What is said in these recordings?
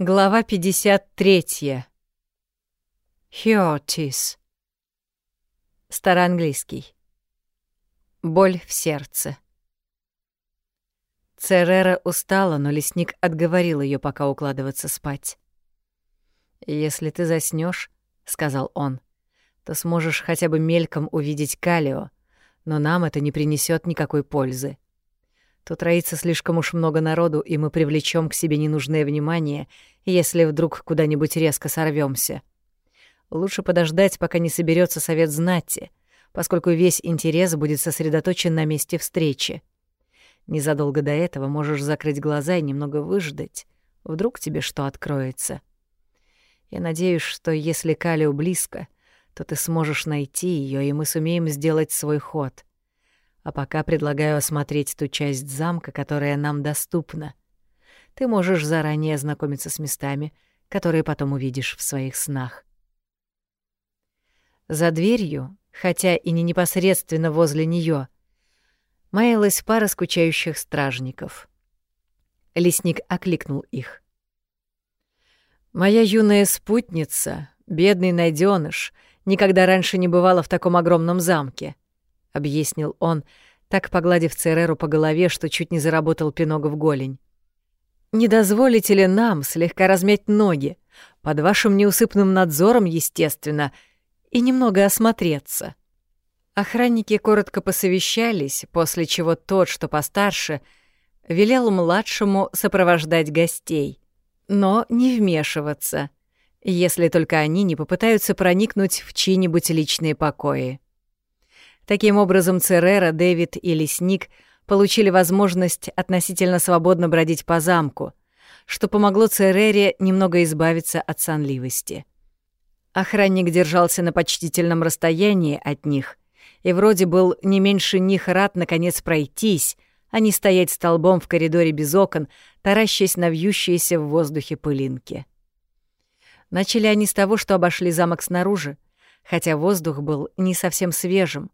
Глава 53. Хиотис. Староанглийский. Боль в сердце. Церера устала, но лесник отговорил ее пока укладываться спать. «Если ты заснешь, сказал он, — «то сможешь хотя бы мельком увидеть Калио, но нам это не принесет никакой пользы. Тут роится слишком уж много народу, и мы привлечем к себе ненужное внимание, если вдруг куда-нибудь резко сорвемся. Лучше подождать, пока не соберется совет знати, поскольку весь интерес будет сосредоточен на месте встречи. Незадолго до этого можешь закрыть глаза и немного выждать. Вдруг тебе что откроется. Я надеюсь, что если Калио близко, то ты сможешь найти ее, и мы сумеем сделать свой ход. А пока предлагаю осмотреть ту часть замка, которая нам доступна. Ты можешь заранее ознакомиться с местами, которые потом увидишь в своих снах. За дверью, хотя и не непосредственно возле нее, маялась пара скучающих стражников. Лесник окликнул их. «Моя юная спутница, бедный найденыш, никогда раньше не бывала в таком огромном замке», — объяснил он, так погладив Цереру по голове, что чуть не заработал пиног в голень. «Не дозволите ли нам слегка размять ноги, под вашим неусыпным надзором, естественно, и немного осмотреться?» Охранники коротко посовещались, после чего тот, что постарше, велел младшему сопровождать гостей, но не вмешиваться, если только они не попытаются проникнуть в чьи-нибудь личные покои. Таким образом, Церера, Дэвид и Лесник получили возможность относительно свободно бродить по замку, что помогло Церере немного избавиться от сонливости. Охранник держался на почтительном расстоянии от них и вроде был не меньше них рад наконец пройтись, а не стоять столбом в коридоре без окон, таращась на вьющиеся в воздухе пылинки. Начали они с того, что обошли замок снаружи, хотя воздух был не совсем свежим,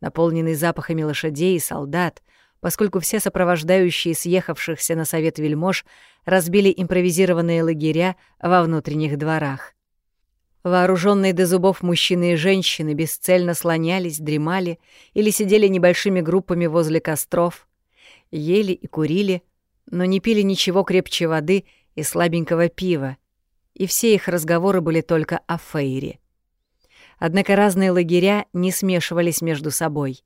наполненный запахами лошадей и солдат, поскольку все сопровождающие съехавшихся на совет вельмож разбили импровизированные лагеря во внутренних дворах. Вооруженные до зубов мужчины и женщины бесцельно слонялись, дремали или сидели небольшими группами возле костров, ели и курили, но не пили ничего крепче воды и слабенького пива, и все их разговоры были только о Фейре — Однако разные лагеря не смешивались между собой,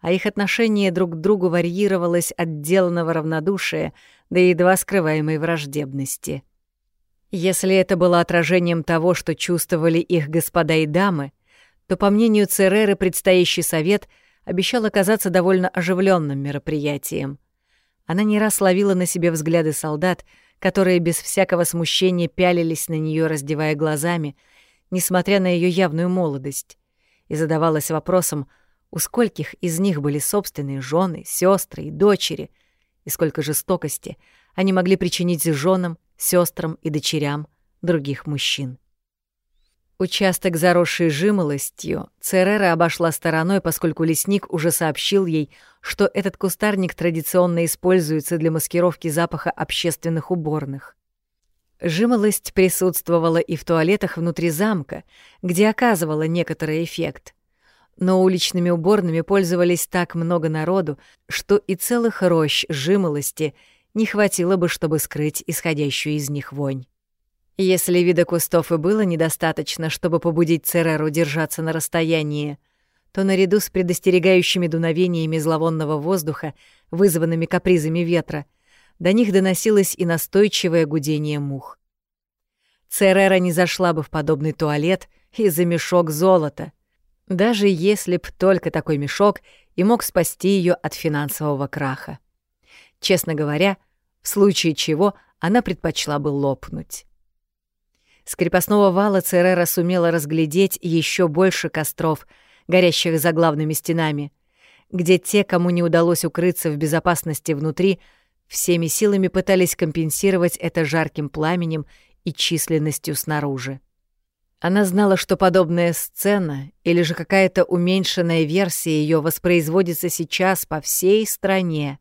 а их отношение друг к другу варьировалось от деланного равнодушия до едва скрываемой враждебности. Если это было отражением того, что чувствовали их господа и дамы, то, по мнению Цереры, предстоящий совет обещал оказаться довольно оживленным мероприятием. Она не раз ловила на себе взгляды солдат, которые без всякого смущения пялились на нее, раздевая глазами — несмотря на ее явную молодость, и задавалась вопросом, у скольких из них были собственные жены, сестры и дочери, и сколько жестокости они могли причинить женам, сестрам и дочерям других мужчин. Участок, заросший жимолостью, Церера обошла стороной, поскольку лесник уже сообщил ей, что этот кустарник традиционно используется для маскировки запаха общественных уборных. Жимолость присутствовала и в туалетах внутри замка, где оказывала некоторый эффект. Но уличными уборными пользовались так много народу, что и целых рощ жимолости не хватило бы, чтобы скрыть исходящую из них вонь. Если вида кустов и было недостаточно, чтобы побудить Цереру держаться на расстоянии, то наряду с предостерегающими дуновениями зловонного воздуха, вызванными капризами ветра, до них доносилось и настойчивое гудение мух. Церера не зашла бы в подобный туалет из-за мешок золота, даже если б только такой мешок и мог спасти ее от финансового краха. Честно говоря, в случае чего она предпочла бы лопнуть. С крепостного вала Церера сумела разглядеть еще больше костров, горящих за главными стенами, где те, кому не удалось укрыться в безопасности внутри, Всеми силами пытались компенсировать это жарким пламенем и численностью снаружи. Она знала, что подобная сцена или же какая-то уменьшенная версия ее воспроизводится сейчас по всей стране.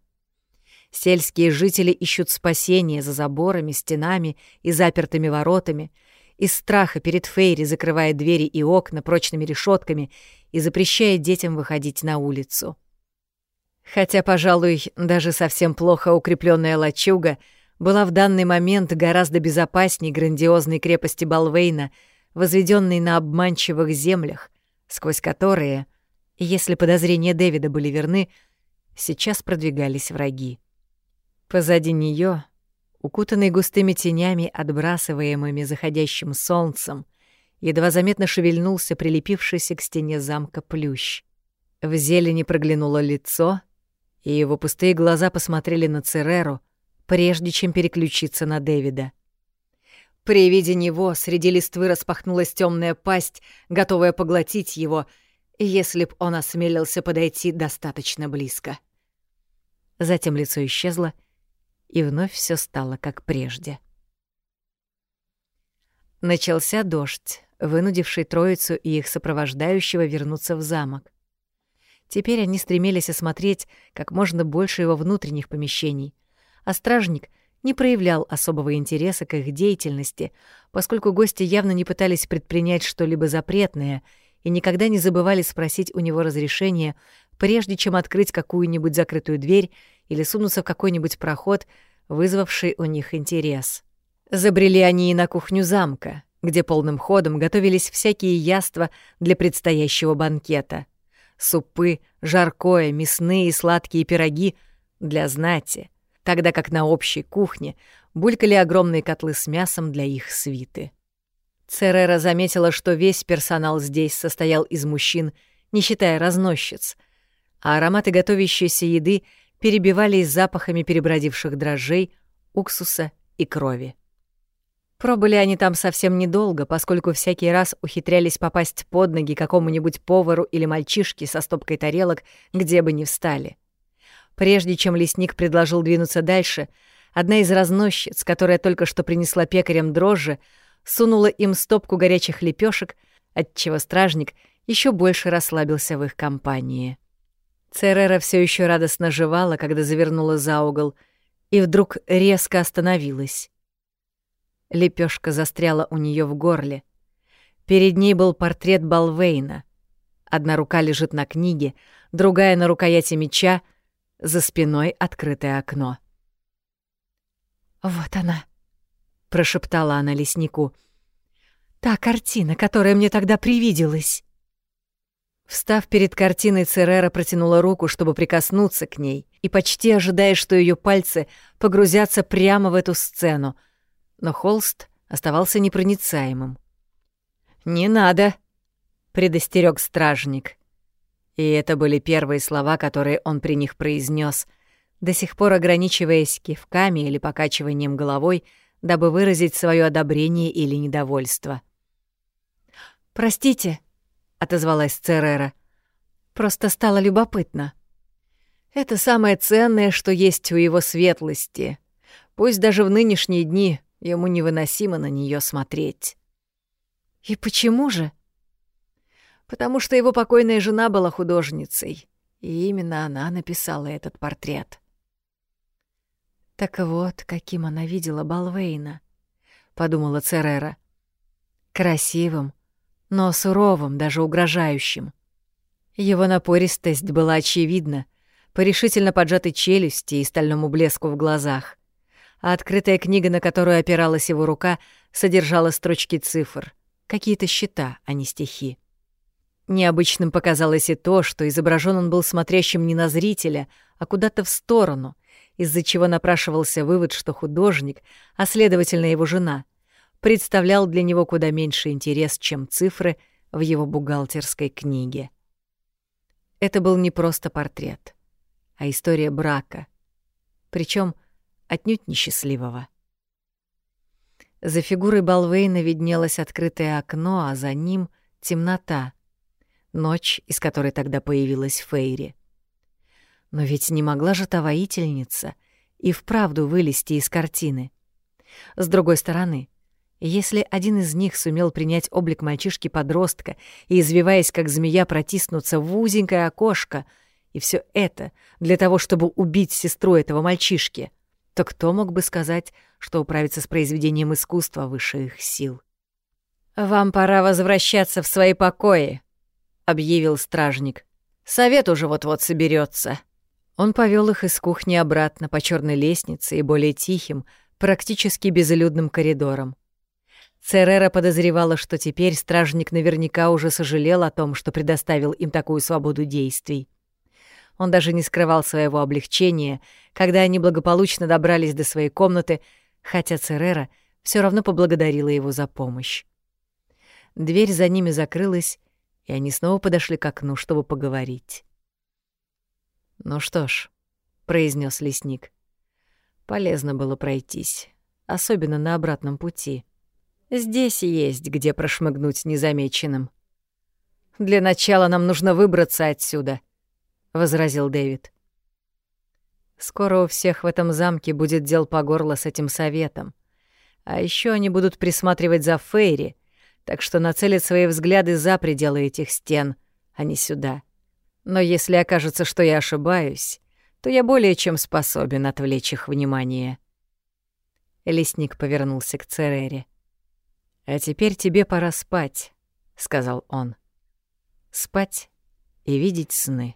Сельские жители ищут спасения за заборами, стенами и запертыми воротами, из страха перед Фейри закрывая двери и окна прочными решетками и запрещая детям выходить на улицу. Хотя, пожалуй, даже совсем плохо укрепленная лачуга была в данный момент гораздо безопаснее грандиозной крепости Балвейна, возведенной на обманчивых землях, сквозь которые, если подозрения Дэвида были верны, сейчас продвигались враги. Позади нее, укутанный густыми тенями, отбрасываемыми заходящим солнцем, едва заметно шевельнулся прилепившийся к стене замка плющ. В зелени проглянуло лицо, и его пустые глаза посмотрели на Цереру, прежде чем переключиться на Дэвида. При виде него среди листвы распахнулась темная пасть, готовая поглотить его, если б он осмелился подойти достаточно близко. Затем лицо исчезло, и вновь все стало как прежде. Начался дождь, вынудивший троицу и их сопровождающего вернуться в замок. Теперь они стремились осмотреть как можно больше его внутренних помещений, а стражник не проявлял особого интереса к их деятельности, поскольку гости явно не пытались предпринять что-либо запретное и никогда не забывали спросить у него разрешения, прежде чем открыть какую-нибудь закрытую дверь или сунуться в какой-нибудь проход, вызвавший у них интерес. Забрели они и на кухню замка, где полным ходом готовились всякие яства для предстоящего банкета. Супы, жаркое, мясные и сладкие пироги для знати, тогда как на общей кухне булькали огромные котлы с мясом для их свиты. Церера заметила, что весь персонал здесь состоял из мужчин, не считая разносчиц, а ароматы готовящейся еды перебивались запахами перебродивших дрожжей, уксуса и крови. Пробыли они там совсем недолго, поскольку всякий раз ухитрялись попасть под ноги какому-нибудь повару или мальчишке со стопкой тарелок, где бы ни встали. Прежде чем лесник предложил двинуться дальше, одна из разносчиц, которая только что принесла пекарям дрожжи, сунула им стопку горячих лепешек, отчего стражник еще больше расслабился в их компании. Церера все еще радостно жевала, когда завернула за угол, и вдруг резко остановилась. Лепешка застряла у нее в горле. Перед ней был портрет Балвейна. Одна рука лежит на книге, другая на рукояти меча, за спиной открытое окно. «Вот она», — прошептала она леснику. «Та картина, которая мне тогда привиделась». Встав перед картиной, Церера протянула руку, чтобы прикоснуться к ней, и почти ожидая, что ее пальцы погрузятся прямо в эту сцену, но холст оставался непроницаемым. «Не надо», — предостерег стражник. И это были первые слова, которые он при них произнес, до сих пор ограничиваясь кивками или покачиванием головой, дабы выразить свое одобрение или недовольство. «Простите», — отозвалась Церера. «Просто стало любопытно». «Это самое ценное, что есть у его светлости. Пусть даже в нынешние дни ему невыносимо на нее смотреть». «И почему же?» «Потому что его покойная жена была художницей, и именно она написала этот портрет». «Так вот, каким она видела Балвейна», — подумала Церера. «Красивым, но суровым, даже угрожающим. Его напористость была очевидна по решительно поджатой челюсти и стальному блеску в глазах. А открытая книга, на которую опиралась его рука, содержала строчки цифр, какие-то счета, а не стихи. Необычным показалось и то, что изображен он был смотрящим не на зрителя, а куда-то в сторону, из-за чего напрашивался вывод, что художник, а следовательно его жена — представлял для него куда меньше интерес, чем цифры в его бухгалтерской книге. Это был не просто портрет, а история брака, причем отнюдь несчастливого. За фигурой Балвейна виднелось открытое окно, а за ним — темнота, ночь, из которой тогда появилась Фейри. Но ведь не могла же та воительница и вправду вылезти из картины. С другой стороны, если один из них сумел принять облик мальчишки-подростка и, извиваясь как змея, протиснуться в узенькое окошко, И все это для того, чтобы убить сестру этого мальчишки. То кто мог бы сказать, что управиться с произведением искусства выше их сил? «Вам пора возвращаться в свои покои», — объявил стражник. «Совет уже вот-вот соберется. Он повел их из кухни обратно по черной лестнице и более тихим, практически безлюдным коридорам. Церера подозревала, что теперь стражник наверняка уже сожалел о том, что предоставил им такую свободу действий. Он даже не скрывал своего облегчения, когда они благополучно добрались до своей комнаты, хотя Церера все равно поблагодарила его за помощь. Дверь за ними закрылась, и они снова подошли к окну, чтобы поговорить. «Ну что ж», — произнес лесник, — «полезно было пройтись, особенно на обратном пути. Здесь есть где прошмыгнуть незамеченным». «Для начала нам нужно выбраться отсюда», — возразил Дэвид. «Скоро у всех в этом замке будет дел по горло с этим советом. А еще они будут присматривать за Фейри, так что нацелят свои взгляды за пределы этих стен, а не сюда. Но если окажется, что я ошибаюсь, то я более чем способен отвлечь их внимание. Лесник повернулся к Церере. «А теперь тебе пора спать», — сказал он. «Спать и видеть сны».